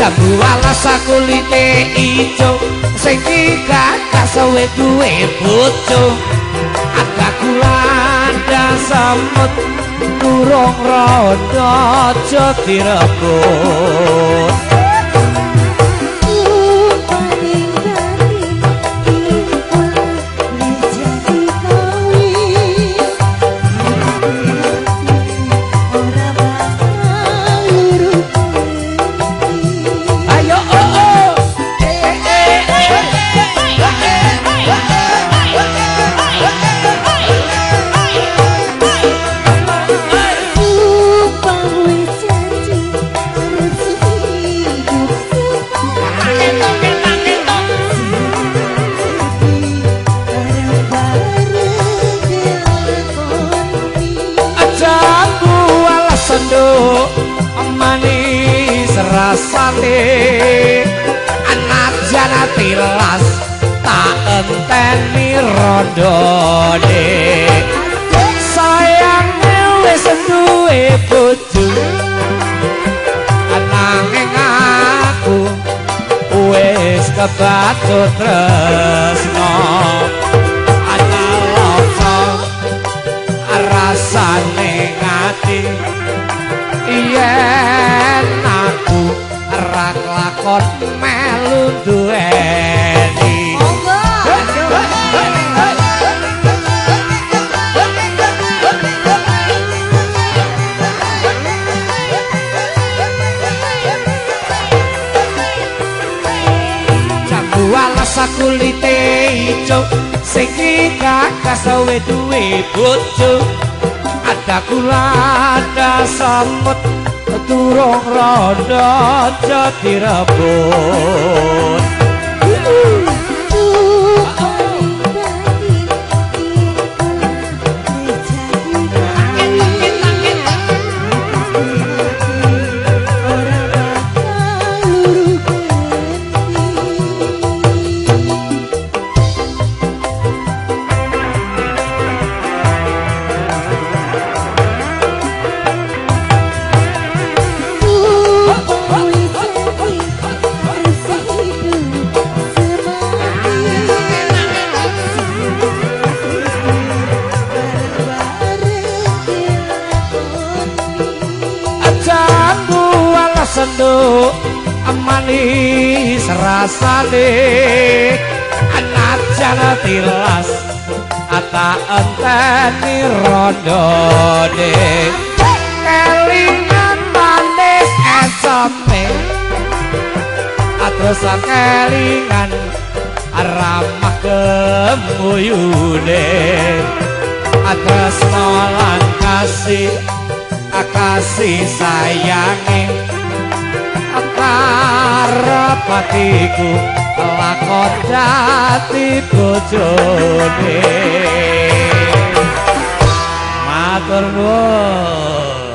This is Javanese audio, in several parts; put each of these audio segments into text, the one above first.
jambu alas kulite ijo. Sing gagah suwe duwe bojo. Ada kulanda semut durung rondo aja direbut rondone sayangnya wis duwe bojo. Ananging aku wis kebacut tresno. Yen aku ora kelakon sing gagah sawe duwe bojo ada kula ada semut turung rondo aja direbut senduk manis rasane anak jana tilas ata enteni rondone. Kelingan manis esope atus kelingan ramah kemuyune. Atas nolan kasih kasih karepatiku lakon dadi bojone. Matur nuwun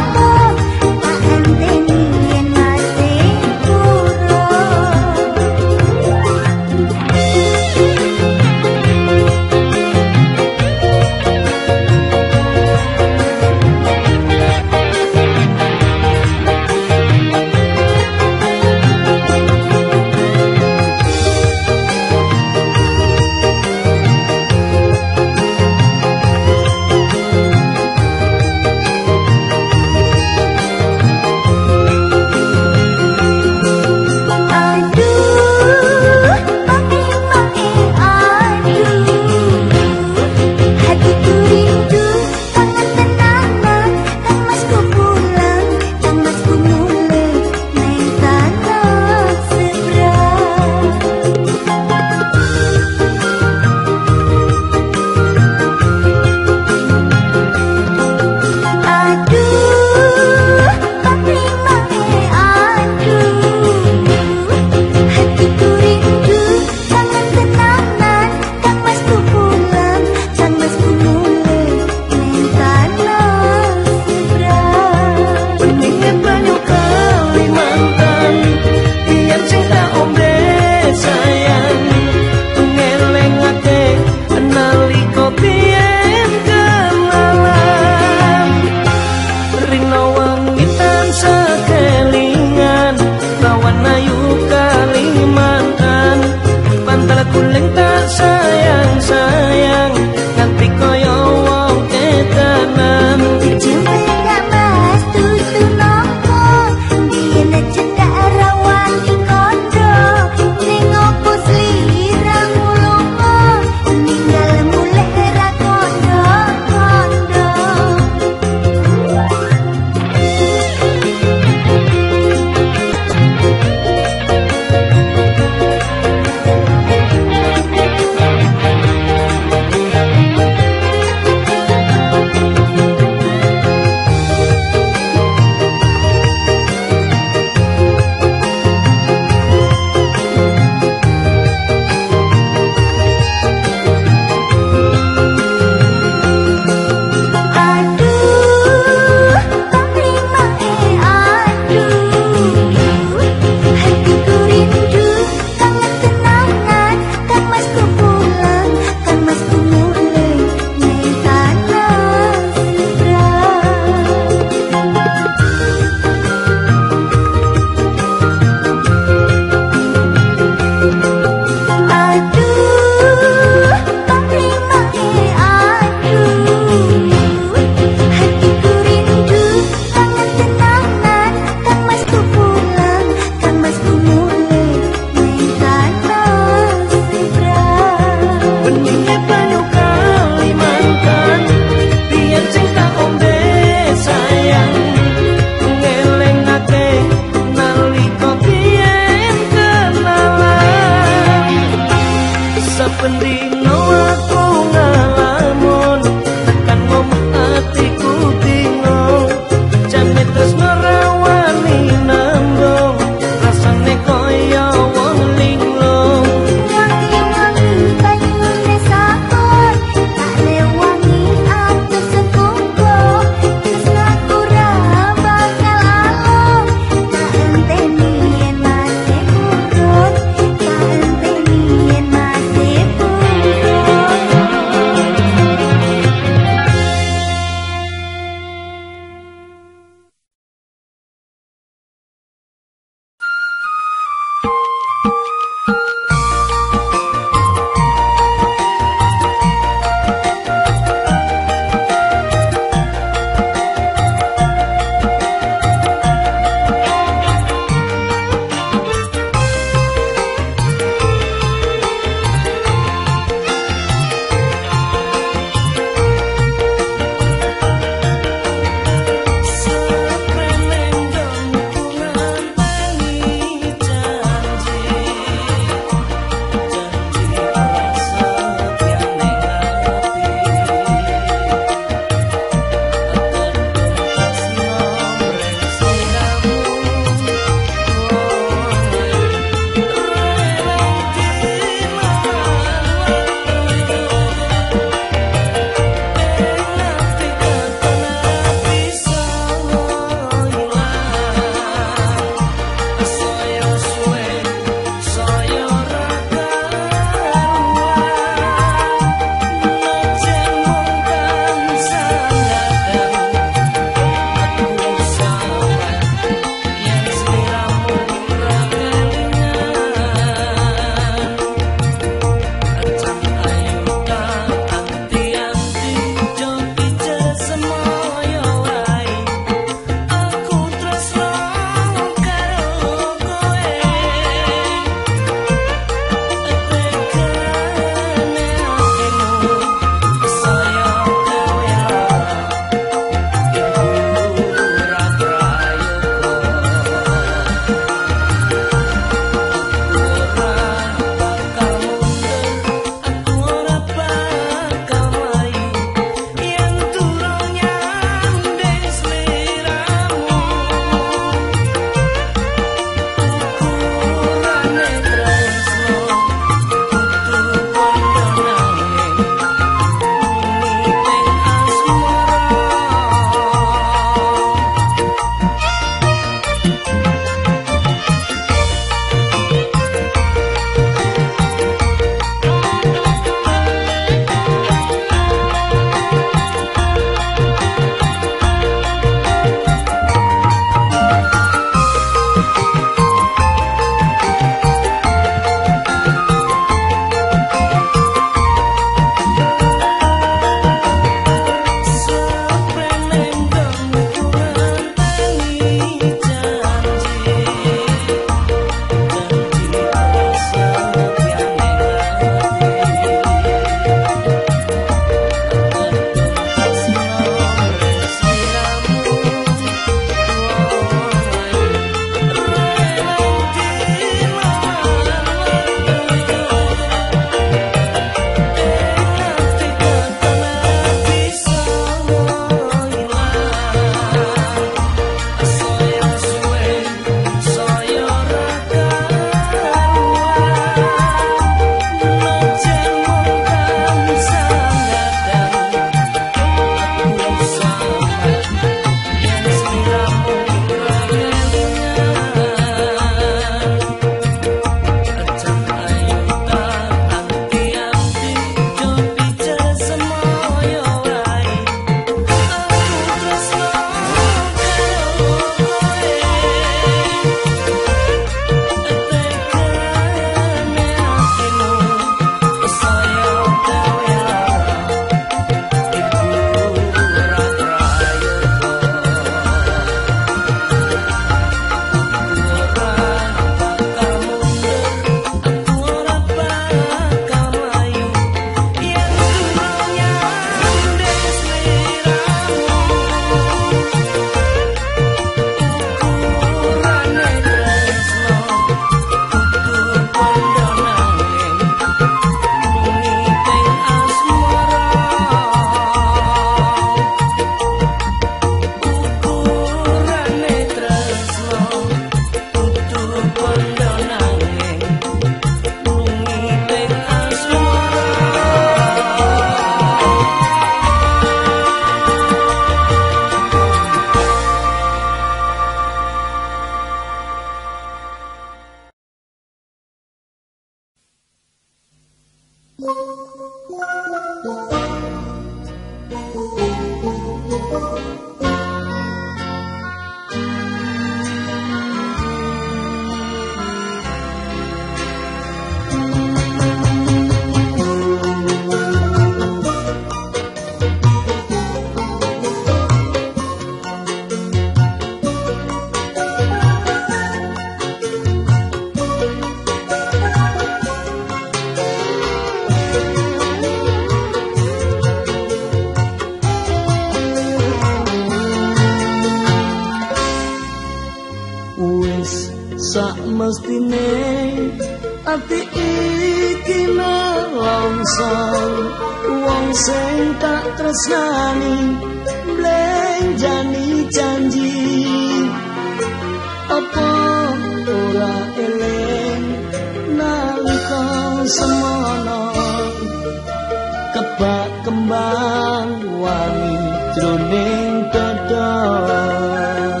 kebak kembang wangi jroning dadang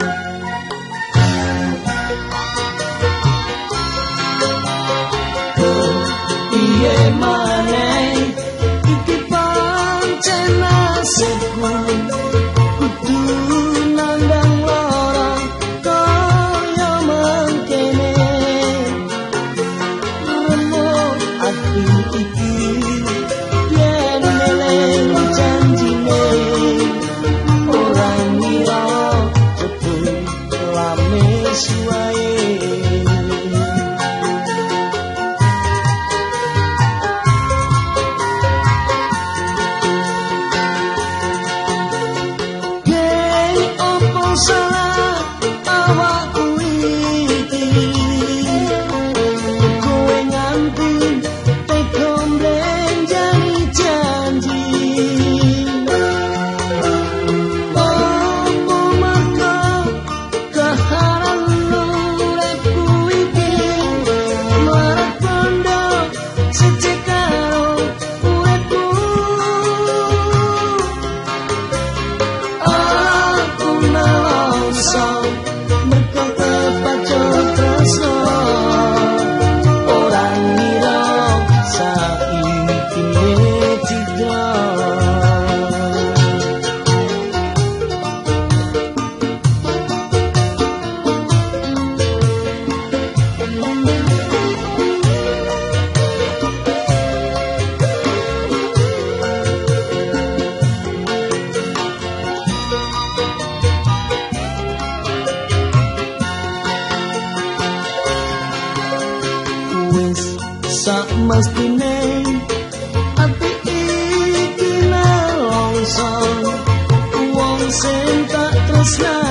oh, iye maneh iki pancen asukku Wong sing tak tresna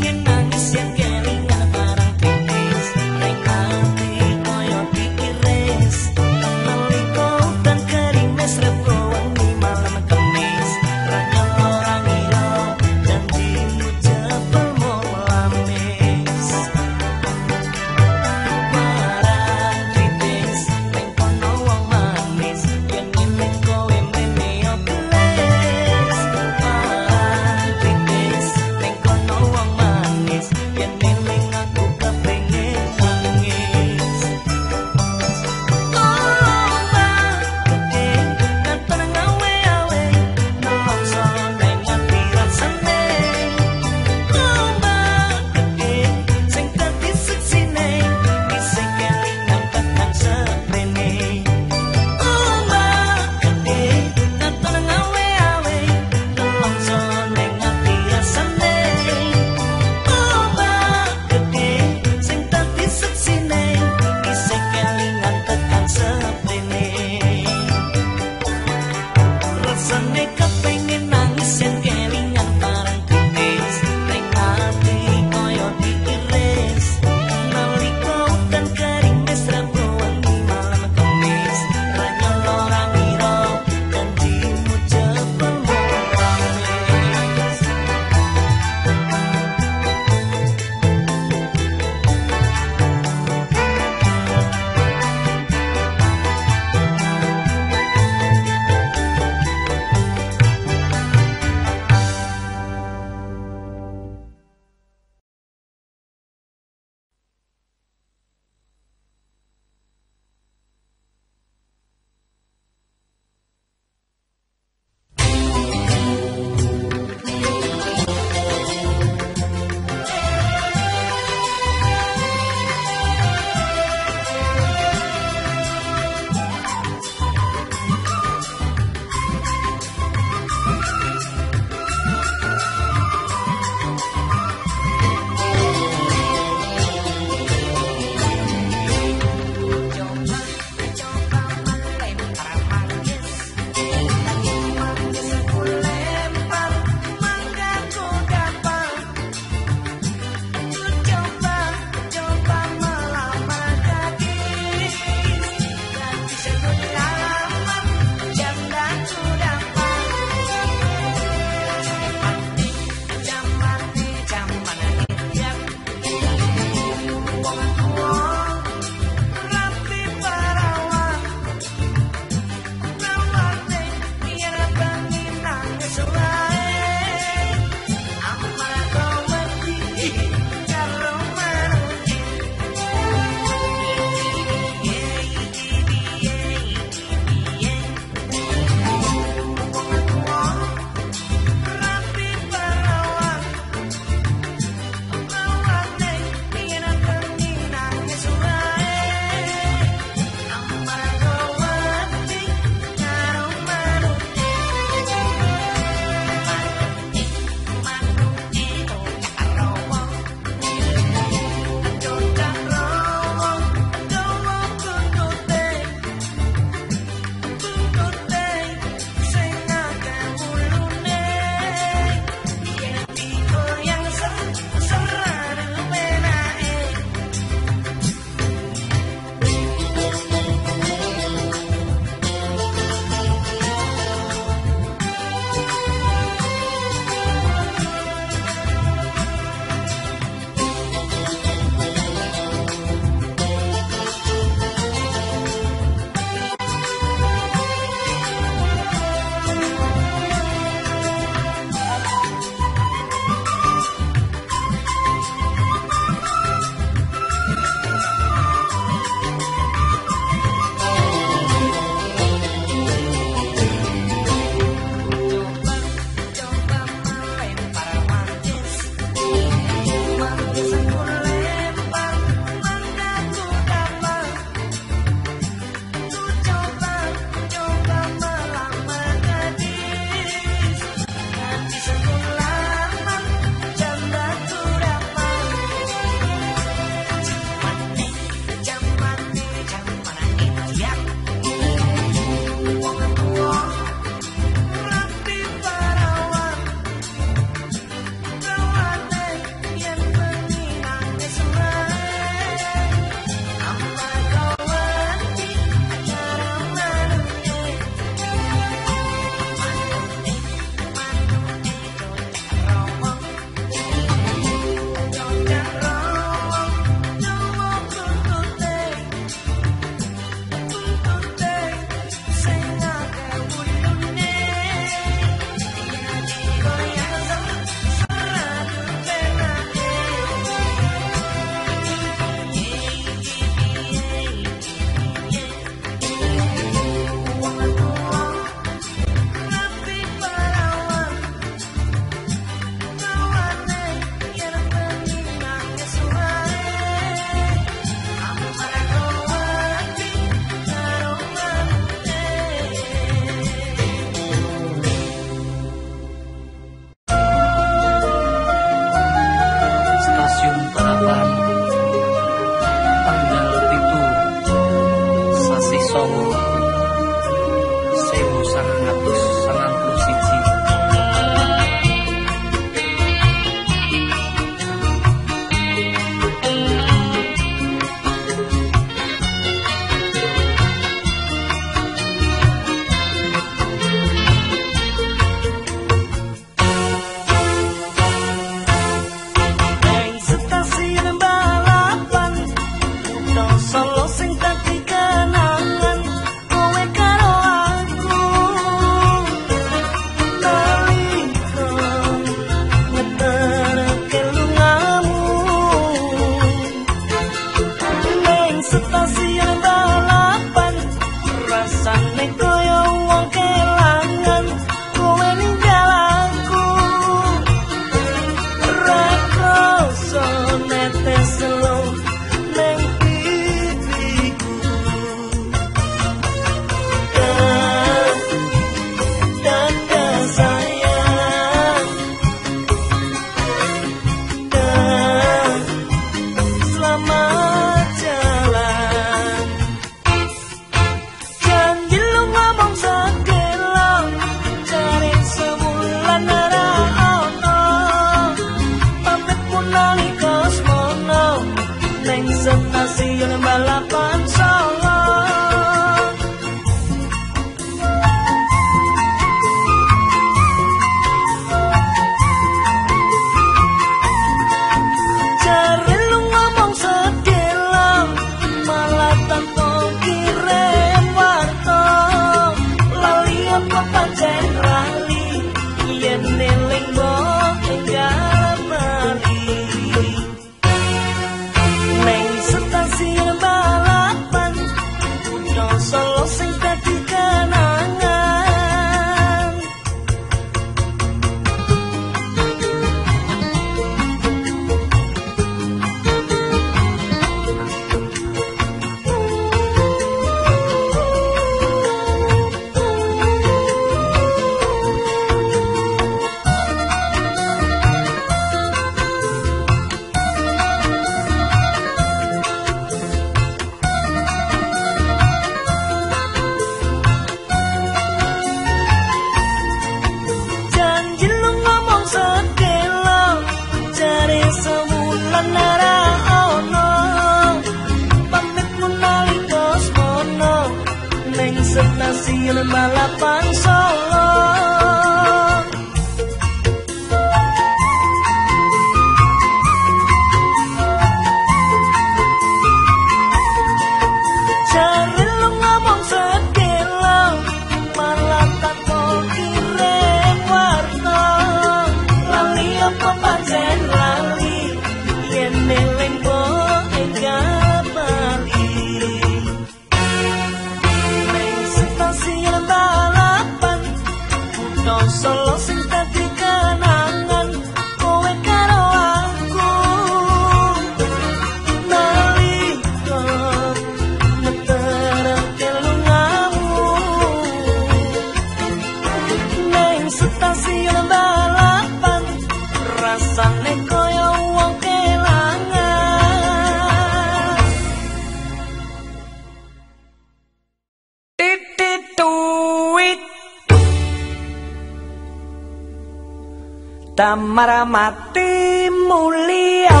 mati mulia.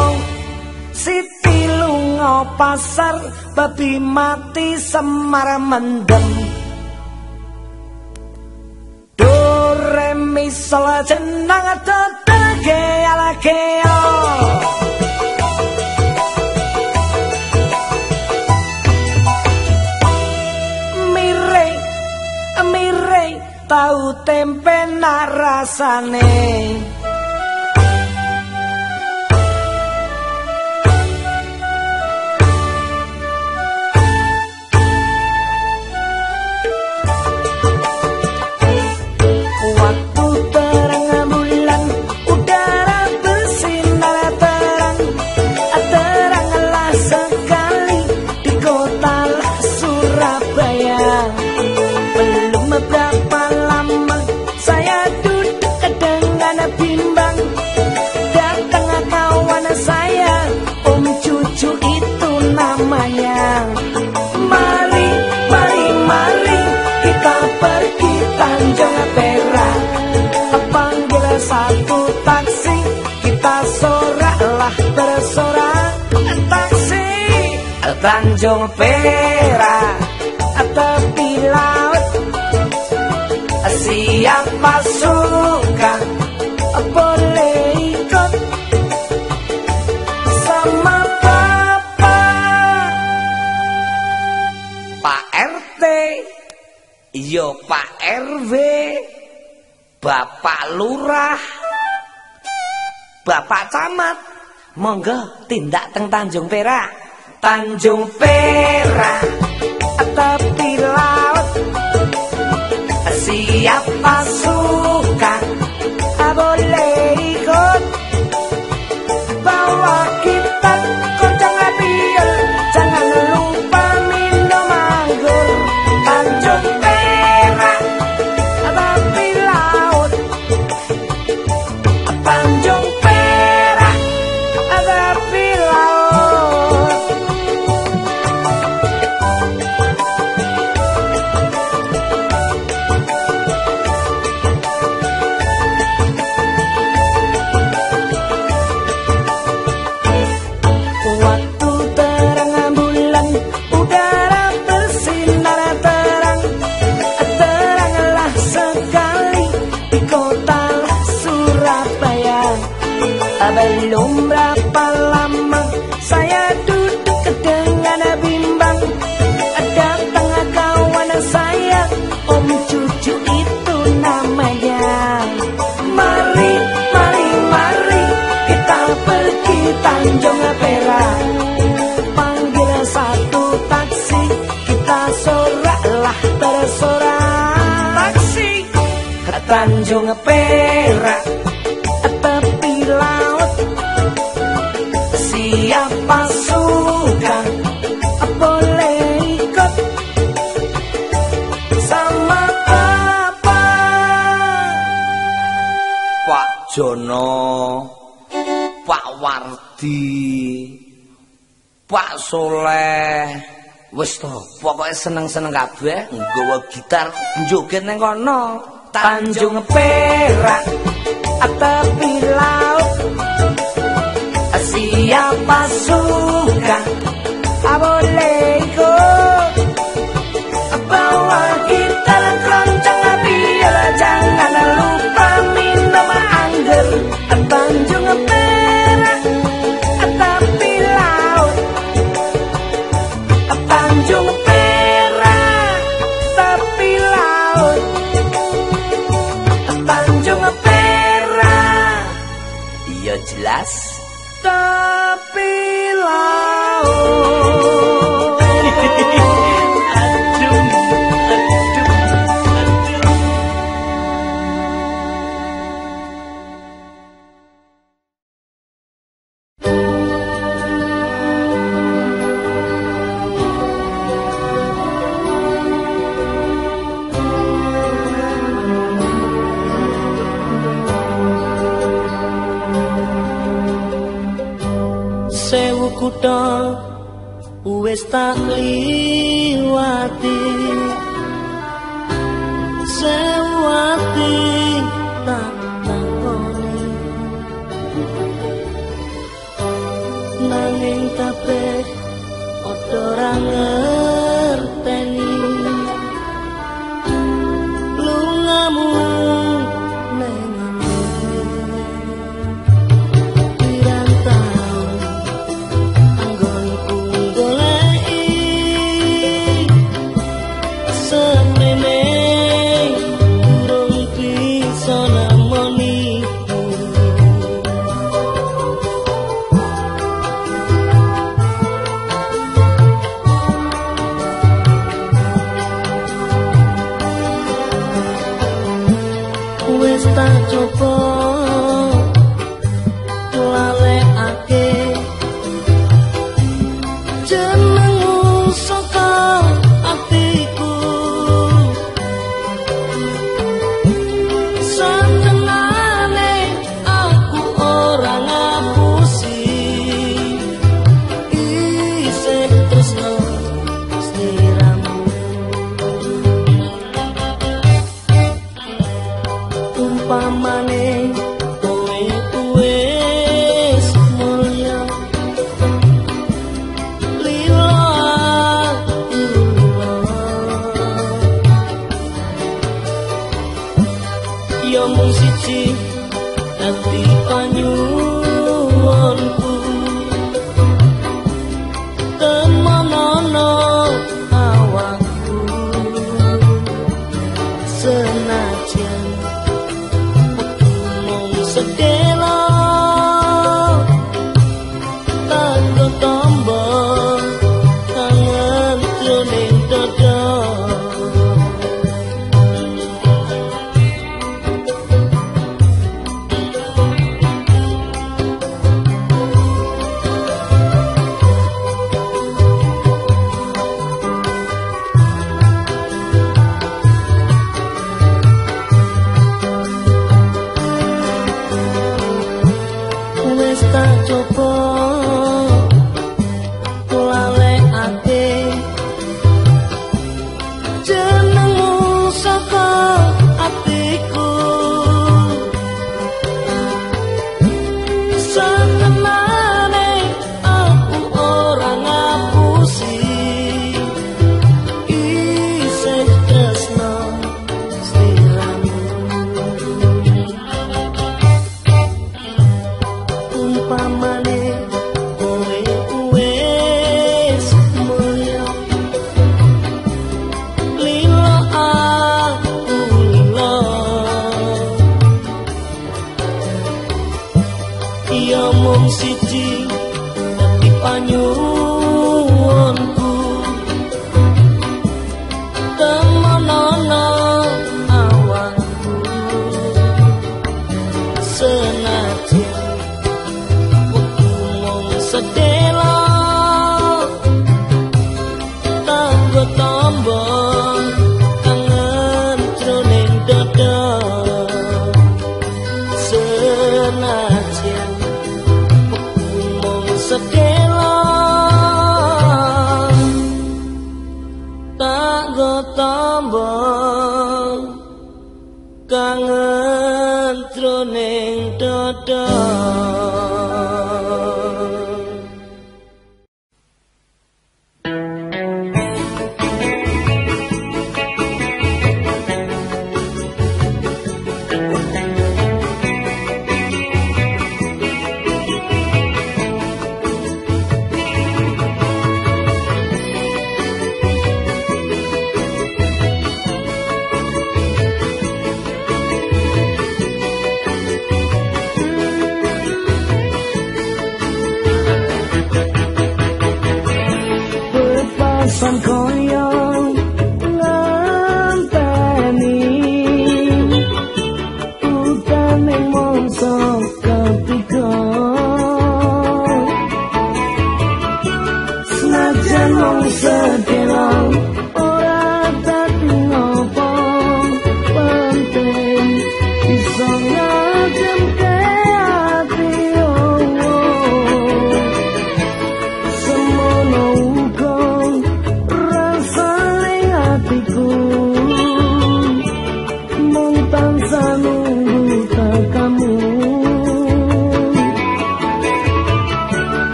Siti lunga pasar Babi mati semar mendem. Do re mi sol jenang Tetege ala keo Mire Tahu tempe narasane Tanjung Perak tepi laut. Siapa suka boleh ikut sama papa. Pak RT yo Pak RW Bapak Lurah Bapak Camat. Monggo tindak teng Tanjung Perak Tanjung Perak tepi laut. Siapa suka boleh Tanjung Perak tepi laut. Siapa suka boleh ikut. Sama apa? Pak Jono Pak Wardi Pak Soleh. Wis to pokoke seneng-seneng kabeh nggawa gitar njoget neng kono. Tanjung Perak tepi laut. Siapa suka? Boleh ikut? Bawa Lila. kutha wis tak liwati. Sewati tak takoni. Nanging tapi ora ngerti.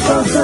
so sorry.